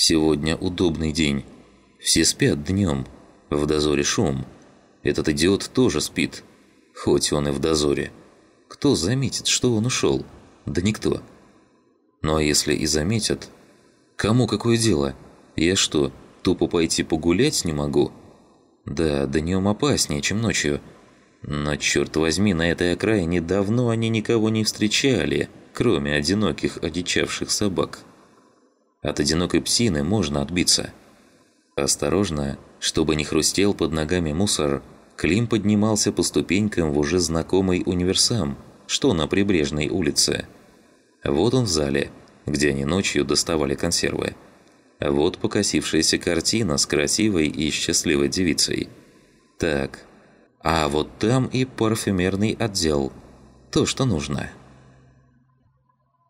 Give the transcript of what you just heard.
Сегодня удобный день. Все спят днем. В дозоре шум. Этот идиот тоже спит. Хоть он и в дозоре. Кто заметит, что он ушел? Да никто. Ну а если и заметят? Кому какое дело? Я что, тупо пойти погулять не могу? Да, днем опаснее, чем ночью. Но, черт возьми, на этой окраине давно они никого не встречали, кроме одиноких одичавших собак. От одинокой псины можно отбиться. Осторожно, чтобы не хрустел под ногами мусор, Клим поднимался по ступенькам в уже знакомый универсам, что на прибрежной улице. Вот он в зале, где они ночью доставали консервы. Вот покосившаяся картина с красивой и счастливой девицей. Так, а вот там и парфюмерный отдел. То, что нужно.